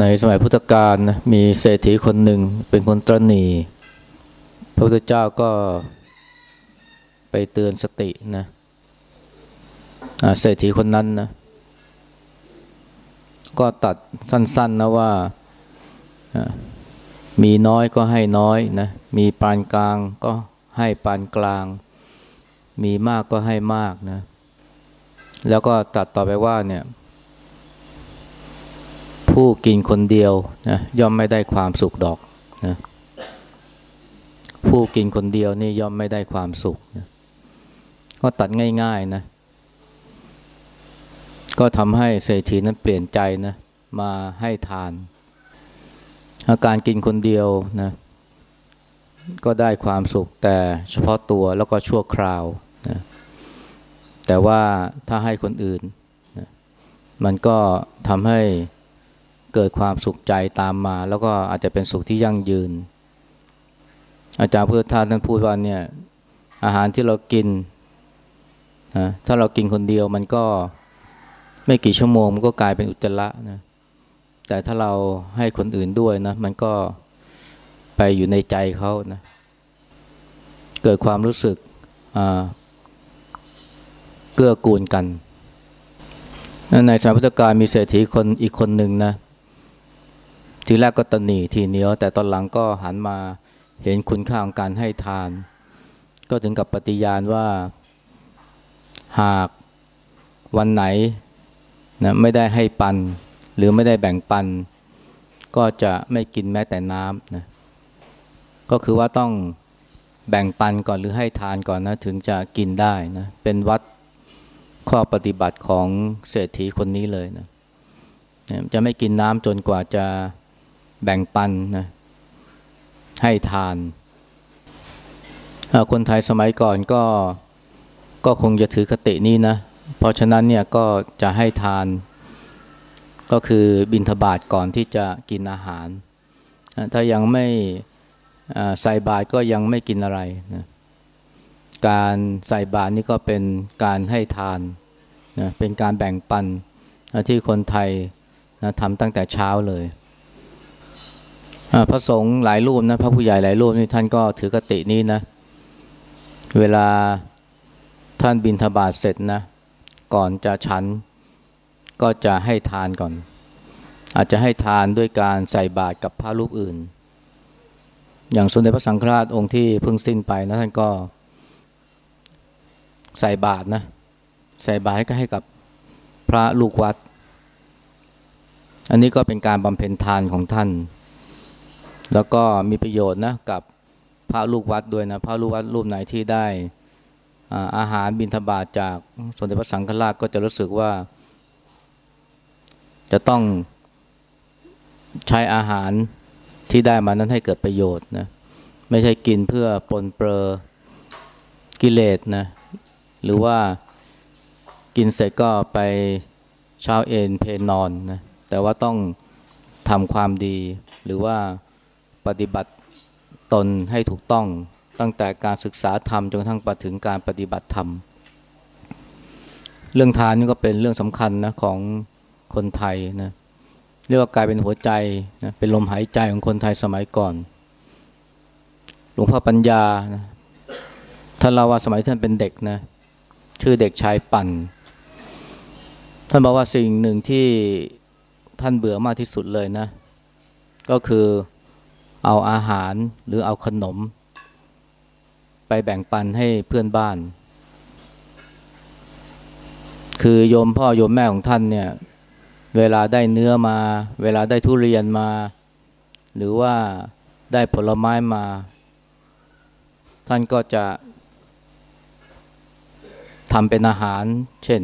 ในสมัยพุทธกาลนะมีเศรษฐีคนหนึ่งเป็นคนตรณีพระพุทธเจ้าก็ไปเตือนสตินะเศรษฐีคนนั้นนะก็ตัดสั้นๆนะว่ามีน้อยก็ให้น้อยนะมีปานกลางก็ให้ปานกลาง มีมากก็ให้มากนะแล้วก็ตัดต่อไปว่าเนี่ย ผู้กินคนเดียวนะย่อมไม่ได้ความสุขดอกนะผู้กินคนเดียวนี่ย่อมไม่ได้ความสุขนะก็ตัดง่ายๆนะ ก็ทำให้เศรษฐีนั้นเปลี่ยนใจนะมาให้ทาน อาการกินคนเดียวนะก็ได้ความสุขแต่เฉพาะตัวแล้วก็ชั่วคราวนะแต่ว่าถ้าให้คนอื่นนะมันก็ทำให้ เกิดความสุขใจตามมา แล้วก็อาจจะเป็นสุขที่ยั่งยืน อาจารย์พุทธทาสท่านพูดว่าเนี่ยอาหารที่เรากินนะถ้าเรากินคนเดียวมันก็ไม่กี่ชั่วโมงมันก็กลายเป็นอุจจาระนะแต่ถ้าเราให้คนอื่นด้วยนะ มันก็ไปอยู่ในใจเขานะเกิดความรู้สึกเกื้อกูลกัน ในสมัยพุทธกาลมีเศรษฐีคนอีกคนหนึ่งนะ ทีแรกก็ตนีทีเหนียว แต่ตอนหลังก็หันมาเห็นคุณค่าของการให้ทาน ก็ถึงกับปฏิญาณว่าหากวันไหนนะไม่ได้ให้ปัน หรือไม่ได้แบ่งปัน ก็จะไม่กินแม้แต่น้ำนะก็คือว่าต้องแบ่งปันก่อนหรือให้ทานก่อนนะถึงจะกินได้นะเป็นวัดข้อปฏิบัติของเศรษฐีคนนี้เลยนะจะไม่กินน้ำจนกว่าจะ แบ่งปันนะให้ทานคนไทยสมัยก่อนก็ก็คงจะถือคตินี้นะ เพราะฉะนั้นเนี่ยก็จะให้ทาน ก็คือบินทบาทก่อนที่จะกินอาหาร ถ้ายังไม่ใส่บาตรก็ยังไม่กินอะไรนะการใส่บาตรนี่ก็เป็นการให้ทานนะเป็นการแบ่งปันที่คนไทยนะทำตั้งแต่เช้าเลย พระสงฆ์หลายรูปนะพระผู้ใหญ่หลายรูปนี่ท่านก็ถือกตินี้นะ เวลาท่านบินทบาทเสร็จนะ ก่อนจะฉันก็จะให้ทานก่อน อาจจะให้ทานด้วยการใส่บาตรกับพระรูปอื่น อย่างสมเด็จพระสังฆราชองค์ที่เพิ่งสิ้นไปนะท่านก็ใส่บาตรนะ ใส่บาตรก็ให้กับพระลูกวัด อันนี้ก็เป็นการบำเพ็ญทานของท่าน แล้วก็มีประโยชน์นะกับพระลูกวัดด้วยนะพระลูกวัดรูปไหนที่ได้อาหารบิณฑบาตจากสมเด็จพระสังฆราชก็จะรู้สึกว่า จะต้องใช้อาหารที่ได้มานั้นให้เกิดประโยชน์นะไม่ใช่กินเพื่อปนเปลือกิเลสนะหรือว่ากินเสร็จก็ไปเช้าเอนเพนอนนะแต่ว่าต้องทำความดีหรือว่า ปฏิบัติตนให้ถูกต้องตั้งแต่การศึกษาธรรมจนกระทั่งไปถึงการปฏิบัติธรรม เรื่องทานนี่ก็เป็นเรื่องสำคัญนะของคนไทยนะเรียกว่ากลายเป็นหัวใจนะเป็นลมหายใจของคนไทยสมัยก่อน หลวงพ่อปัญญานะท่านเล่าว่าสมัยท่านเป็นเด็กนะชื่อเด็กชายปั่น ท่านบอกว่าสิ่งหนึ่งที่ท่านเบื่อมากที่สุดเลยนะ ก็คือ เอาอาหารหรือเอาขนม ไปแบ่งปันให้เพื่อนบ้าน คือโยมพ่อโยมแม่ของท่านเนี่ย เวลาได้เนื้อมา เวลาได้ทุเรียนมา หรือว่าได้ผลไม้มา ท่านก็จะทำเป็นอาหาร เช่น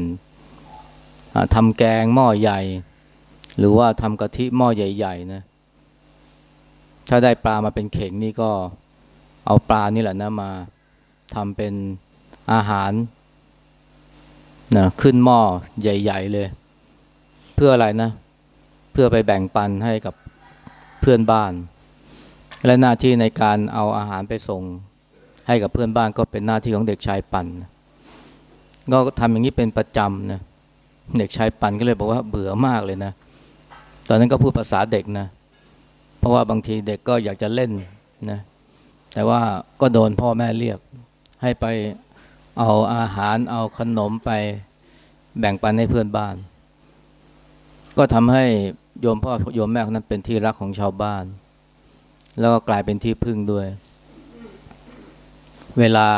ทำแกงหม้อใหญ่ หรือว่าทำกะทิหม้อใหญ่ๆนะ ถ้าได้ปลามาเป็นเข่งนี่ก็เอาปลานี่แหละนะมาทำเป็นอาหารนะขึ้นหม้อใหญ่ ๆ เลย เพื่ออะไรนะ เพื่อไปแบ่งปันให้กับเพื่อนบ้าน และหน้าที่ในการเอาอาหารไปส่งให้กับเพื่อนบ้านก็เป็นหน้าที่ของเด็กชายปันก็ทำอย่างนี้เป็นประจำนะเด็กชายปันก็เลยบอกว่าเบื่อมากเลยนะ ตอนนั้นก็พูดภาษาเด็กนะเพราะว่าบางทีเด็กก็อยากจะเล่นนะแต่ว่าก็โดนพ่อแม่เรียก ให้ไปเอาอาหารเอาขนมไปแบ่งปันให้เพื่อนบ้าน ก็ทำให้โยมพ่อโยมแม่นั้นเป็นที่รักของชาวบ้าน แล้วก็กลายเป็นที่พึ่งด้วย เวลา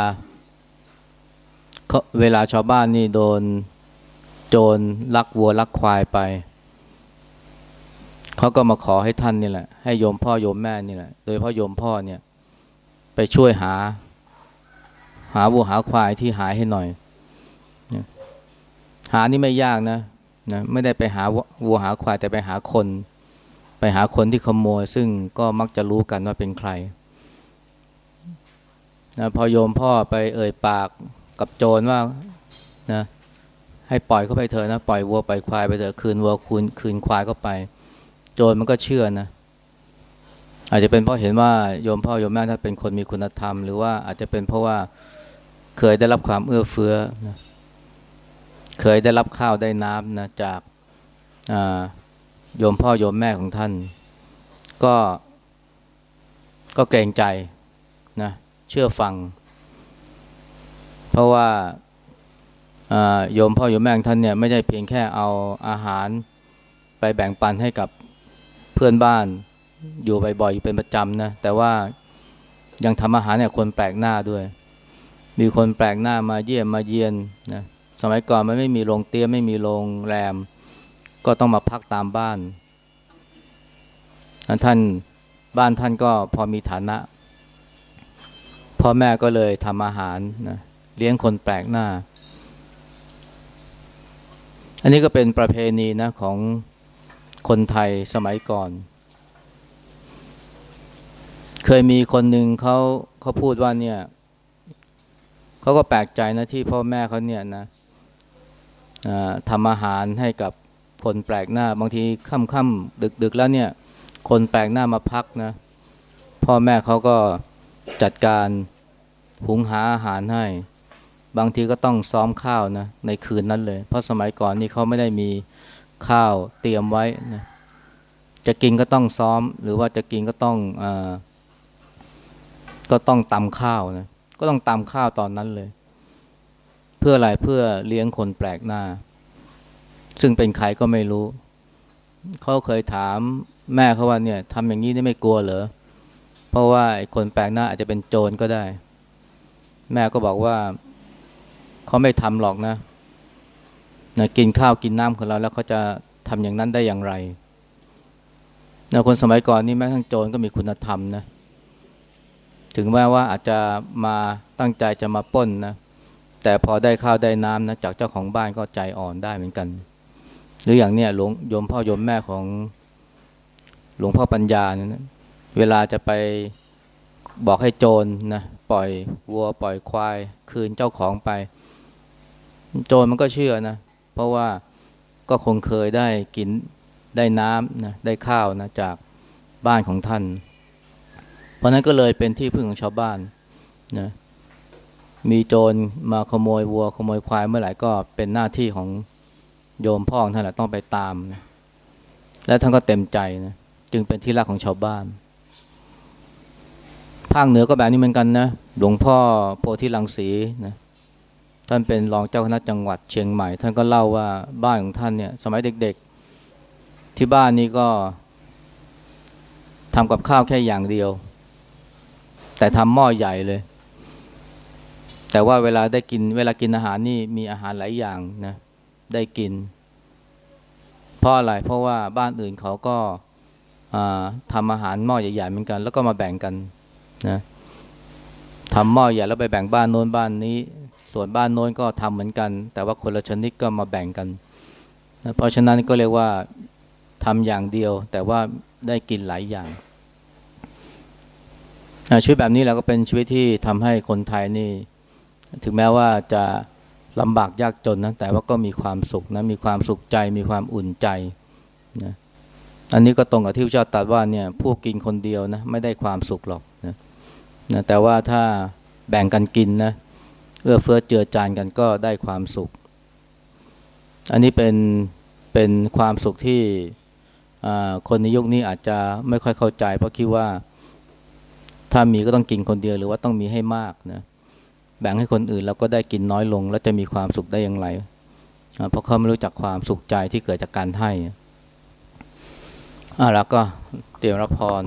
เวลาชาวบ้านนี่โดนโจรลักวัวลักควายไป เขาก็มาขอให้ท่านนี่แหละ ให้โยมพ่อโยมแม่นี่แหละ โดยพ่อโยมพ่อเนี่ย ไปช่วยหา หาวัวหาควายที่หายให้หน่อย หานี่ไม่ยากนะนะไม่ได้ไปหาวัวหาควายแต่ไปหาคน ไปหาคนที่ขโมย ซึ่งก็มักจะรู้กันว่าเป็นใครนะพอโยมพ่อไปเอ่ยปากกับโจรว่านะให้ปล่อยเข้าไปเถอะนะ ปล่อยวัวปล่อยควายไปเถอะคืนวัวคืนคืนควายเข้าไป โจรมันก็เชื่อนะ อาจจะเป็นเพราะเห็นว่าโยมพ่อโยมแม่ถ้าเป็นคนมีคุณธรรม หรือว่าอาจจะเป็นเพราะว่าเคยได้รับความเอื้อเฟื้อนะเคยได้รับข้าวได้น้ำนะจากโยมพ่อโยมแม่ของท่าน ก็ก็เกรงใจนะเชื่อฟัง เพราะว่าโยมพ่อโยมแม่ท่านเนี่ยไม่ได้เพียงแค่เอาอาหารไปแบ่งปันให้กับ พื่อนบ้านอยู่บ่อยๆอยู่เป็นประจำนะแต่ว่ายังทำอาหารเนี่ยคนแปลกหน้าด้วย มีคนแปลกหน้ามาเยี่ยมมาเยียนนะสมัยก่อนมันไม่มีโรงเตี้ยไม่มีโรงแรม ก็ต้องมาพักตามบ้านท่านบ้านท่านก็พอมีฐานะพ่อแม่ก็เลยทำอาหารนะเลี้ยงคนแปลกหน้า อันนี้ก็เป็นประเพณีนะของ คนไทยสมัยก่อน เคยมีคนหนึ่งเขาเขาพูดว่าเนี่ยเขาก็แปลกใจนะที่พ่อแม่เขาเนี่ยนะทำอาหารให้กับคนแปลกหน้า บางทีค่ำๆดึกๆแล้วเนี่ย คนแปลกหน้ามาพักนะ พ่อแม่เขาก็จัดการหุงหาอาหารให้ บางทีก็ต้องซ้อมข้าวนะในคืนนั้นเลย เพราะสมัยก่อนนี่เขาไม่ได้มี ข้าวเตรียมไว้นะจะกินก็ต้องซ้อม หรือว่าจะกินก็ต้องอก็ต้องตำข้าวนะก็ต้องตำข้าวตอนนั้นเลย เพื่ออะไรเพื่อเลี้ยงคนแปลกหน้า ซึ่งเป็นใครก็ไม่รู้ เขาเคยถามแม่เขาว่าเนี่ยทำอย่างนี้ได้ไม่กลัวเหรอเพราะว่าคนแปลกหน้าอาจจะเป็นโจรก็ได้ แม่ก็บอกว่าเขาไม่ทำหรอกนะ นะกินข้าวกินน้ำของเราแล้วเขาจะทำอย่างนั้นได้อย่างไรนะคนสมัยก่อนนี่แม้ทั้งโจรก็มีคุณธรรมนะถึงแม้ว่าอาจจะมาตั้งใจจะมาป้นนะแต่พอได้ข้าวได้น้ำนะจากเจ้าของบ้านก็ใจอ่อนได้เหมือนกัน หรืออย่างเนี้ยหลวงโยมพ่อโยมแม่ของหลวงพ่อปัญญาเนี่ยเวลาจะไปบอกให้โจรนะปล่อยวัวปล่อยควาย คืนเจ้าของไป โจรมันก็เชื่อนะ เพราะว่าก็คงเคยได้กินได้น้ำนะได้ข้าวนะจากบ้านของท่าน เพราะนั้นก็เลยเป็นที่พึ่งของชาวบ้านนะมีโจรมาขโมยวัวขโมยควายเมื่อไหร่ก็เป็นหน้าที่ของโยมพ่อท่านแหละต้องไปตามนะและท่านก็เต็มใจนะจึงเป็นที่รักของชาวบ้าน ภาคเหนือก็แบบนี้เหมือนกันนะหลวงพ่อโพธิลังสีนะ ท่านเป็นรองเจ้าคณะจังหวัดเชียงใหม่ ท่านก็เล่าว่าบ้านของท่านเนี่ยสมัยเด็กๆ ที่บ้านนี้ก็ทำกับข้าวแค่อย่างเดียว แต่ทำหม้อใหญ่เลย แต่ว่าเวลาได้กินเวลากินอาหารนี่มีอาหารหลายอย่างนะได้กิน เพราะอะไรเพราะว่าบ้านอื่นเขาก็ทำอาหารหม้อใหญ่ๆเหมือนกัน แล้วก็มาแบ่งกันนะทำหม้อใหญ่แล้วไปแบ่งบ้านโน้นบ้านนี้ ส่วนบ้านโน้นก็ทำเหมือนกัน แต่ว่าคนละชนิดก็มาแบ่งกันนะเพราะฉะนั้นก็เรียกว่าทำอย่างเดียว แต่ว่าได้กินหลายอย่างชีวิตแบบนี้เราก็เป็นชีวิตที่ทำให้คนไทยนี่ ถึงแม้ว่าจะลำบากยากจนนะแต่ว่าก็มีความสุขนะมีความสุขใจมีความอุ่นใจนะอันนี้ก็ตรงกับที่พระเจ้าตรัสว่าเนี่ยผู้กินคนเดียวนะไม่ได้ความสุขหรอกนะนะแต่ว่าถ้าแบ่งกันกินนะ เอื้อเฟื้อเจือจานกันก็ได้ความสุข อันนี้เป็นเป็นความสุขที่คนในยุคนี้อาจจะไม่ค่อยเข้าใจ เพราะคิดว่าถ้ามีก็ต้องกินคนเดียวหรือว่าต้องมีให้มากนะแบ่งให้คนอื่นแล้วก็ได้กินน้อยลง แล้วจะมีความสุขได้อย่างไร เพราะเขาไม่รู้จักความสุขใจที่เกิดจากการให้อ่าแล้วก็เตรียมรับพร